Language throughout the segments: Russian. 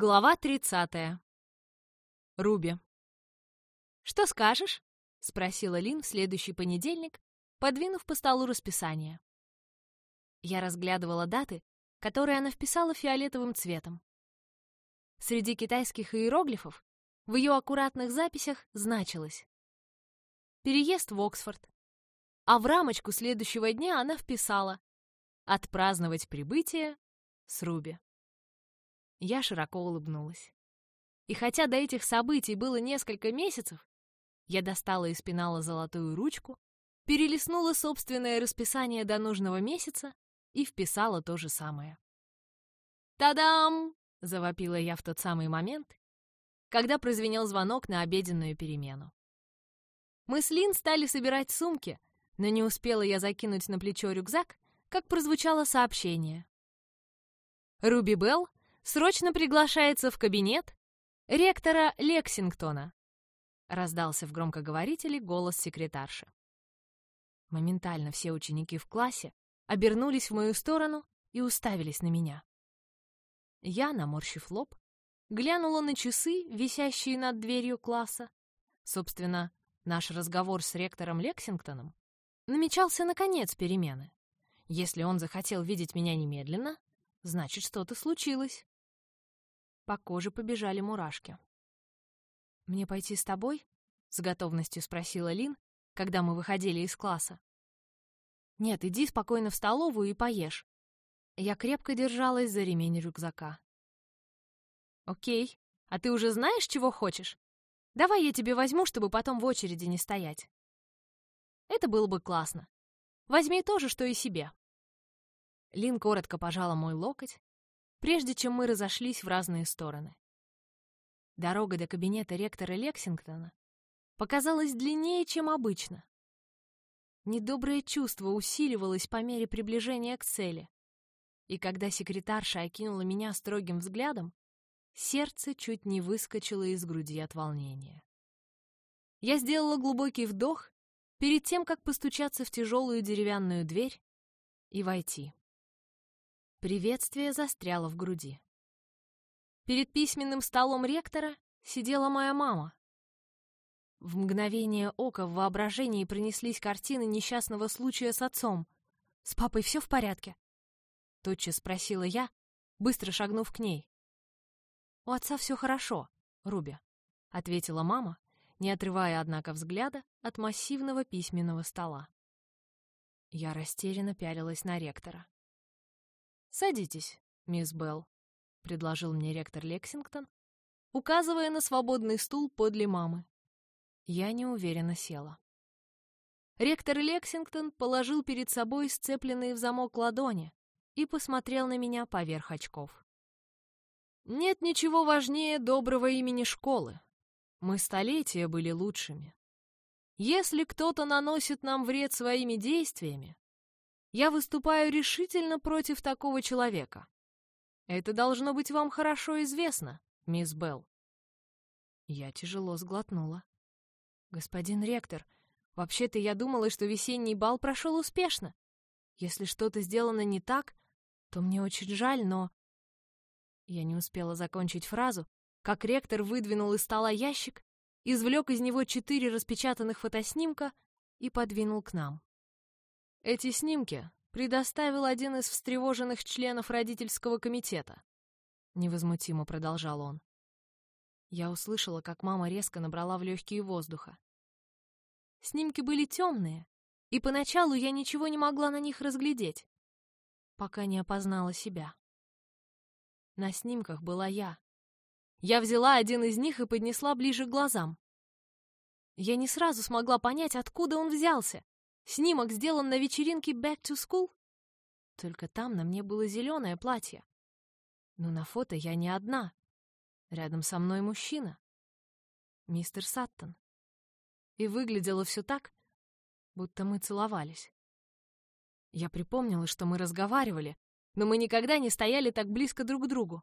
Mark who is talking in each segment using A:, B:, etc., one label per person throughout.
A: Глава 30. Руби. «Что скажешь?» — спросила Лин в следующий понедельник, подвинув по столу расписание. Я разглядывала даты, которые она вписала фиолетовым цветом. Среди китайских иероглифов в ее аккуратных записях значилось «Переезд в Оксфорд», а в рамочку следующего дня она вписала «Отпраздновать прибытие с Руби». Я широко улыбнулась. И хотя до этих событий было несколько месяцев, я достала из пенала золотую ручку, перелистнула собственное расписание до нужного месяца и вписала то же самое. «Та-дам!» — завопила я в тот самый момент, когда прозвенел звонок на обеденную перемену. Мы с Лин стали собирать сумки, но не успела я закинуть на плечо рюкзак, как прозвучало сообщение. Руби Белл срочно приглашается в кабинет ректора Лексингтона», — раздался в громкоговорителе голос секретарши. Моментально все ученики в классе обернулись в мою сторону и уставились на меня. Я, наморщив лоб, глянула на часы, висящие над дверью класса. Собственно, наш разговор с ректором Лексингтоном намечался на конец перемены. Если он захотел видеть меня немедленно, значит, что-то случилось. По коже побежали мурашки. «Мне пойти с тобой?» — с готовностью спросила Лин, когда мы выходили из класса. «Нет, иди спокойно в столовую и поешь». Я крепко держалась за ремень рюкзака. «Окей. А ты уже знаешь, чего хочешь? Давай я тебе возьму, чтобы потом в очереди не стоять». Это было бы классно. Возьми то же, что и себе. Лин коротко пожала мой локоть, прежде чем мы разошлись в разные стороны. Дорога до кабинета ректора Лексингтона показалась длиннее, чем обычно. Недоброе чувство усиливалось по мере приближения к цели, и когда секретарша окинула меня строгим взглядом, сердце чуть не выскочило из груди от волнения. Я сделала глубокий вдох перед тем, как постучаться в тяжелую деревянную дверь и войти. Приветствие застряло в груди. Перед письменным столом ректора сидела моя мама. В мгновение ока в воображении принеслись картины несчастного случая с отцом. «С папой все в порядке?» Тотчас спросила я, быстро шагнув к ней. «У отца все хорошо, Руби», — ответила мама, не отрывая, однако, взгляда от массивного письменного стола. Я растерянно пялилась на ректора. «Садитесь, мисс Белл», — предложил мне ректор Лексингтон, указывая на свободный стул подле мамы. Я неуверенно села. Ректор Лексингтон положил перед собой сцепленные в замок ладони и посмотрел на меня поверх очков. «Нет ничего важнее доброго имени школы. Мы столетия были лучшими. Если кто-то наносит нам вред своими действиями, я выступаю решительно против такого человека. Это должно быть вам хорошо известно, мисс Белл. Я тяжело сглотнула. Господин ректор, вообще-то я думала, что весенний бал прошел успешно. Если что-то сделано не так, то мне очень жаль, но... Я не успела закончить фразу, как ректор выдвинул из стола ящик, извлек из него четыре распечатанных фотоснимка и подвинул к нам. Эти снимки предоставил один из встревоженных членов родительского комитета. Невозмутимо продолжал он. Я услышала, как мама резко набрала в легкие воздуха. Снимки были темные, и поначалу я ничего не могла на них разглядеть, пока не опознала себя. На снимках была я. Я взяла один из них и поднесла ближе к глазам. Я не сразу смогла понять, откуда он взялся. Снимок сделан на вечеринке Back to School? Только там на мне было зеленое платье. Но на фото я не одна. Рядом со мной мужчина. Мистер Саттон. И выглядело все так, будто мы целовались. Я припомнила, что мы разговаривали, но мы никогда не стояли так близко друг к другу.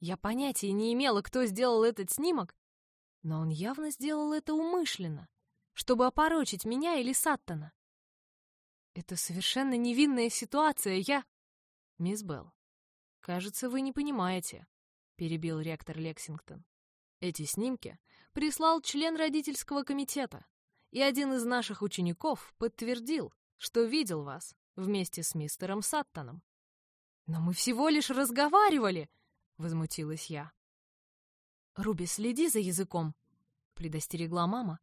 A: Я понятия не имела, кто сделал этот снимок, но он явно сделал это умышленно чтобы опорочить меня или Саттона. Это совершенно невинная ситуация, я... Мисс Белл, кажется, вы не понимаете. перебил ректор Лексингтон. Эти снимки прислал член родительского комитета, и один из наших учеников подтвердил, что видел вас вместе с мистером Саттоном. «Но мы всего лишь разговаривали!» — возмутилась я. «Руби, следи за языком!» — предостерегла мама.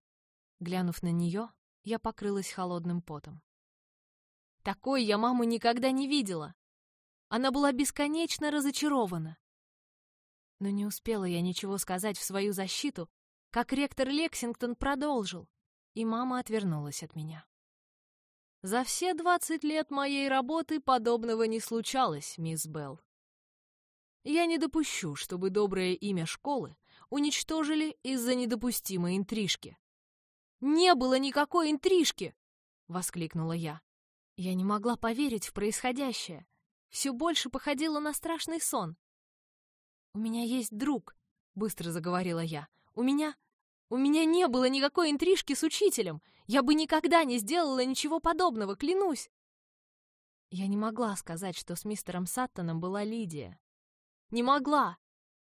A: Глянув на нее, я покрылась холодным потом. Такой я маму никогда не видела. Она была бесконечно разочарована. Но не успела я ничего сказать в свою защиту, как ректор Лексингтон продолжил, и мама отвернулась от меня. За все двадцать лет моей работы подобного не случалось, мисс Белл. Я не допущу, чтобы доброе имя школы уничтожили из-за недопустимой интрижки. «Не было никакой интрижки!» — воскликнула я. Я не могла поверить в происходящее. Все больше походило на страшный сон. «У меня есть друг», — быстро заговорила я. «У меня... У меня не было никакой интрижки с учителем. Я бы никогда не сделала ничего подобного, клянусь». Я не могла сказать, что с мистером Саттоном была Лидия. Не могла.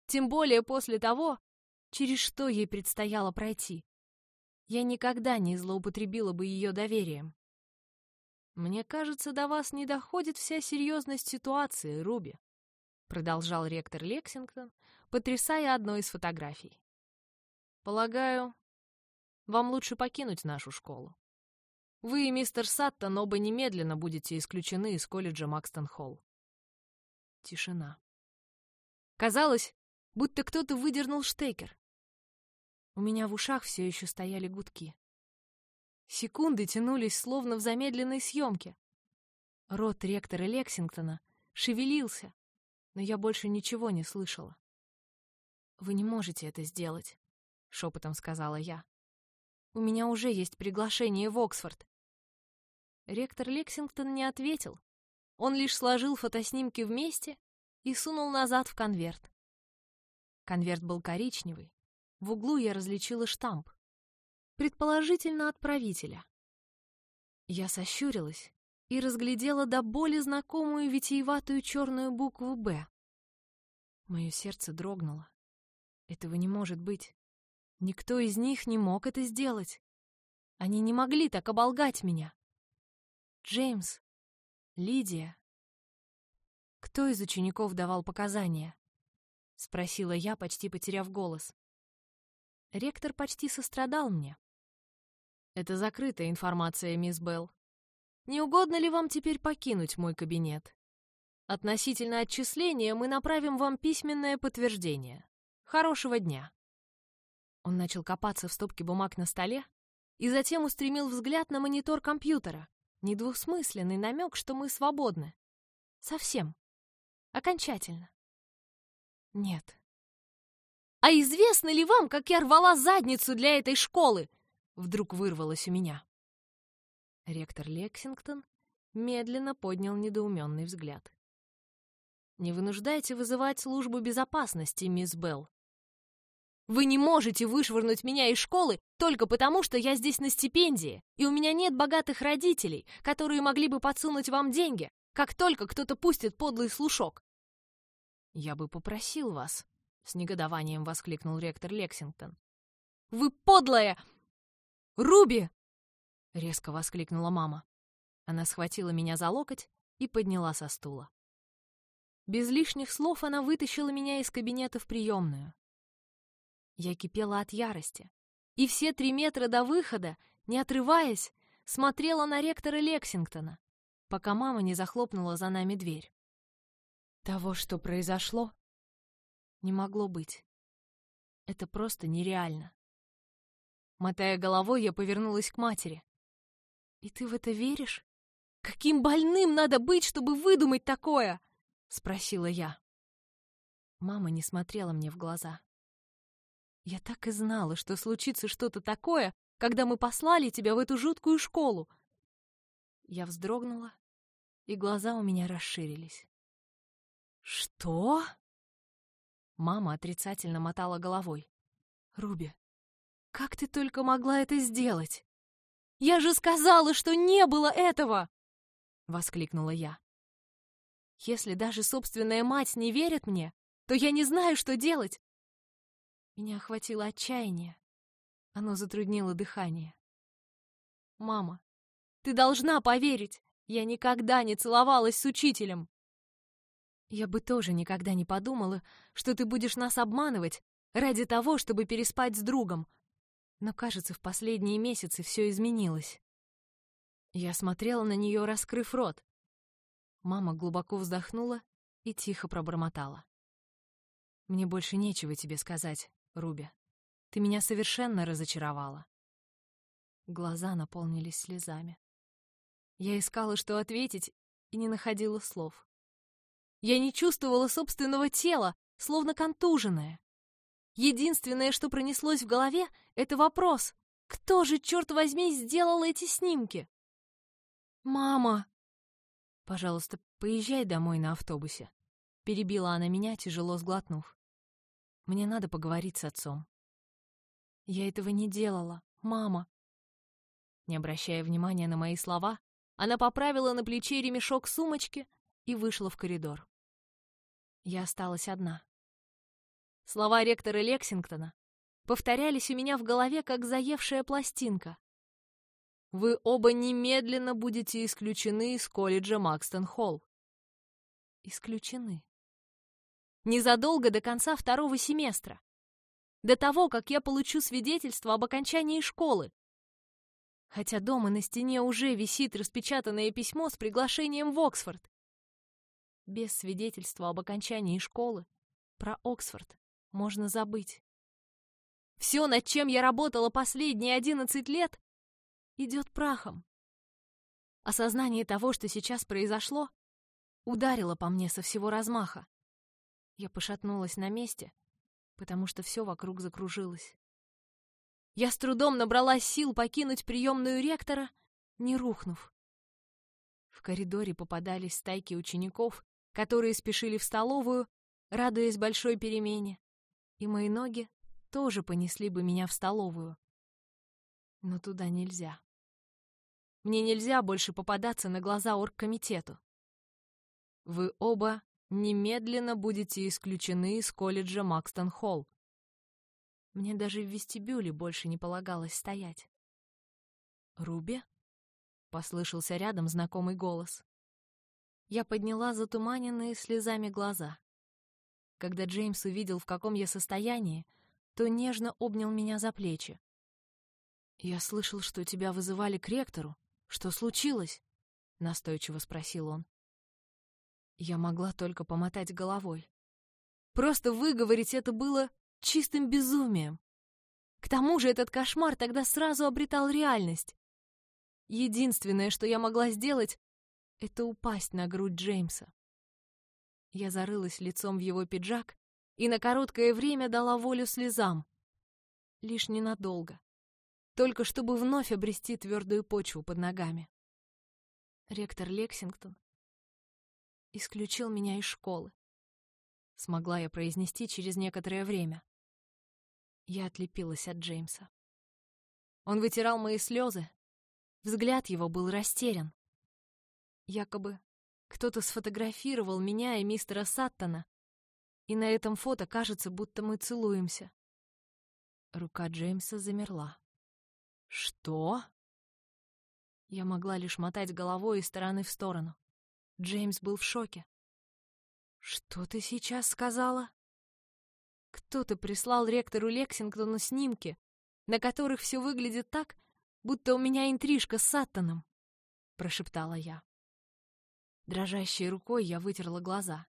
A: Тем более после того, через что ей предстояло пройти. Я никогда не злоупотребила бы ее доверием. «Мне кажется, до вас не доходит вся серьезность ситуации, Руби», продолжал ректор Лексингтон, потрясая одной из фотографий. «Полагаю, вам лучше покинуть нашу школу. Вы и мистер Саттон оба немедленно будете исключены из колледжа Макстон-Холл». Тишина. Казалось, будто кто-то выдернул штекер. У меня в ушах все еще стояли гудки. Секунды тянулись, словно в замедленной съемке. Рот ректора Лексингтона шевелился, но я больше ничего не слышала. «Вы не можете это сделать», — шепотом сказала я. «У меня уже есть приглашение в Оксфорд». Ректор Лексингтон не ответил. Он лишь сложил фотоснимки вместе и сунул назад в конверт. Конверт был коричневый, в углу я различила штамп. Предположительно, отправителя. Я сощурилась и разглядела до боли знакомую витиеватую черную букву «Б». Мое сердце дрогнуло. Этого не может быть. Никто из них не мог это сделать. Они не могли так оболгать меня. Джеймс, Лидия. Кто из учеников давал показания? Спросила я, почти потеряв голос. Ректор почти сострадал мне. «Это закрытая информация, мисс Белл. Не угодно ли вам теперь покинуть мой кабинет? Относительно отчисления мы направим вам письменное подтверждение. Хорошего дня!» Он начал копаться в стопке бумаг на столе и затем устремил взгляд на монитор компьютера. Недвусмысленный намек, что мы свободны. Совсем. Окончательно. Нет, «А известно ли вам, как я рвала задницу для этой школы?» Вдруг вырвалось у меня. Ректор Лексингтон медленно поднял недоуменный взгляд. «Не вынуждайте вызывать службу безопасности, мисс Белл. Вы не можете вышвырнуть меня из школы только потому, что я здесь на стипендии, и у меня нет богатых родителей, которые могли бы подсунуть вам деньги, как только кто-то пустит подлый слушок. Я бы попросил вас, с негодованием воскликнул ректор Лексингтон. «Вы подлая! Руби!» — резко воскликнула мама. Она схватила меня за локоть и подняла со стула. Без лишних слов она вытащила меня из кабинета в приемную. Я кипела от ярости, и все три метра до выхода, не отрываясь, смотрела на ректора Лексингтона, пока мама не захлопнула за нами дверь. Того, что произошло, не могло быть. Это просто нереально. Мотая головой, я повернулась к матери. «И ты в это веришь? Каким больным надо быть, чтобы выдумать такое?» — спросила я. Мама не смотрела мне в глаза. «Я так и знала, что случится что-то такое, когда мы послали тебя в эту жуткую школу!» Я вздрогнула, и глаза у меня расширились. «Что?» Мама отрицательно мотала головой. «Руби, как ты только могла это сделать? Я же сказала, что не было этого!» Воскликнула я. «Если даже собственная мать не верит мне, то я не знаю, что делать. Меня охватило отчаяние. Оно затруднило дыхание. «Мама, ты должна поверить! Я никогда не целовалась с учителем!» «Я бы тоже никогда не подумала, что ты будешь нас обманывать ради того, чтобы переспать с другом. Но, кажется, в последние месяцы все изменилось». Я смотрела на нее, раскрыв рот. Мама глубоко вздохнула и тихо пробормотала. «Мне больше нечего тебе сказать, Руби. Ты меня совершенно разочаровала. Глаза наполнились слезами. Я искала, что ответить, и не находила слов. Я не чувствовала собственного тела, словно контуженная. Единственное, что пронеслось в голове, — это вопрос. Кто же, черт возьми, сделал эти снимки? «Мама!» «Пожалуйста, поезжай домой на автобусе», — перебила она меня, тяжело сглотнув. «Мне надо поговорить с отцом». Я этого не делала, мама. Не обращая внимания на мои слова, она поправила на плече ремешок сумочки и вышла в коридор. Я осталась одна. Слова ректора Лексингтона повторялись у меня в голове, как заевшая пластинка. Вы оба немедленно будете исключены из колледжа Макстон-Холл. Исключены. Незадолго до конца второго семестра до того, как я получу свидетельство об окончании школы. Хотя дома на стене уже висит распечатанное письмо с приглашением в Оксфорд. Без свидетельства об окончании школы про Оксфорд можно забыть. Все, над чем я работала последние одиннадцать лет, идет прахом. Осознание того, что сейчас произошло, ударило по мне со всего размаха. Я пошатнулась на месте — потому что все вокруг закружилось. Я с трудом набрала сил покинуть приемную ректора, не рухнув. В коридоре попадались стайки учеников, которые спешили в столовую, радуясь большой перемене, и мои ноги тоже понесли бы меня в столовую. Но туда нельзя. Мне нельзя больше попадаться на глаза оргкомитету. Вы оба немедленно будете исключены из колледжа Макстон-Холл. Мне даже в вестибюле больше не полагалось стоять. «Руби?» — послышался рядом знакомый голос. Я подняла затуманенные слезами глаза. Когда Джеймс увидел, в каком я состоянии, то нежно обнял меня за плечи. «Я слышал, что тебя вызывали к ректору. Что случилось?» — настойчиво спросил он. Я могла только помотать головой. Просто выговорить это было чистым безумием. К тому же этот кошмар тогда сразу обретал реальность. Единственное, что я могла сделать, это упасть на грудь Джеймса. Я зарылась лицом в его пиджак и на короткое время дала волю слезам. Лишь ненадолго. Только чтобы вновь обрести твердую почву под ногами. Ректор Лексингтон исключил меня из школы. Смогла я произнести через некоторое время. Я отлепилась от Джеймса. Он вытирал мои слезы. Взгляд его был растерян. Якобы кто-то сфотографировал меня и мистера Саттона, и на этом фото кажется, будто мы целуемся. Рука Джеймса замерла. «Что?» Я могла лишь мотать головой из стороны в сторону. Джеймс был в шоке. «Что ты сейчас сказала?» Кто-то прислал ректору Лексингтону снимки, на которых все выглядит так, будто у меня интрижка с Саттоном, — прошептала я. Дрожащей рукой я вытерла глаза.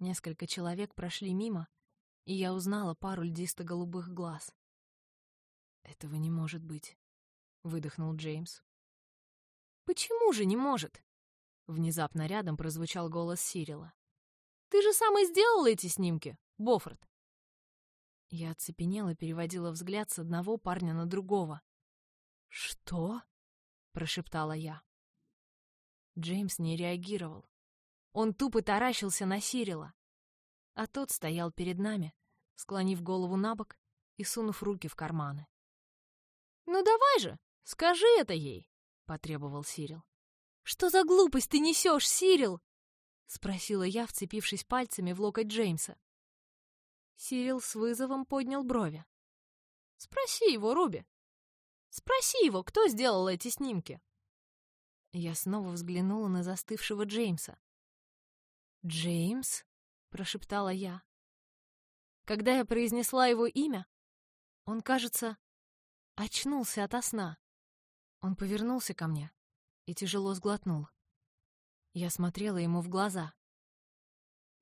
A: Несколько человек прошли мимо, и я узнала пару льдисто-голубых глаз. «Этого не может быть», — выдохнул Джеймс. «Почему же не может?» Внезапно рядом прозвучал голос Сирила. «Ты же сам и сделал эти снимки, Боффорд!» Я оцепенела, переводила взгляд с одного парня на другого. «Что?» — прошептала я. Джеймс не реагировал. Он тупо таращился на Сирила. А тот стоял перед нами, склонив голову на бок и сунув руки в карманы. «Ну давай же, скажи это ей!» — потребовал Сирил. «Что за глупость ты несешь, Сирил?» — спросила я, вцепившись пальцами в локоть Джеймса. Сирил с вызовом поднял брови. «Спроси его, Руби. Спроси его, кто сделал эти снимки?» Я снова взглянула на застывшего Джеймса. «Джеймс?» — прошептала я. Когда я произнесла его имя, он, кажется, очнулся ото сна. Он повернулся ко мне и тяжело сглотнул. Я смотрела ему в глаза.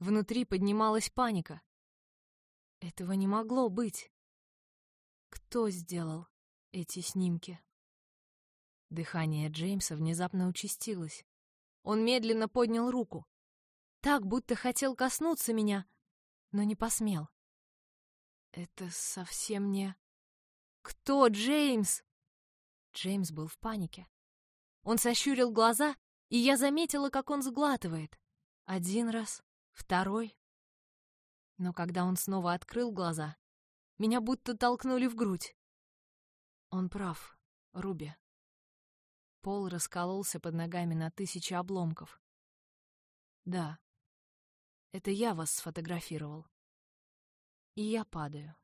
A: Внутри поднималась паника. Этого не могло быть. Кто сделал эти снимки? Дыхание Джеймса внезапно участилось. Он медленно поднял руку. Так, будто хотел коснуться меня, но не посмел. Это совсем не... Кто Джеймс? Джеймс был в панике. Он сощурил глаза, и я заметила, как он сглатывает. Один раз, второй. Но когда он снова открыл глаза, меня будто толкнули в грудь. Он прав, Руби. Пол раскололся под ногами на тысячи обломков. Да, это я вас сфотографировал. И я падаю.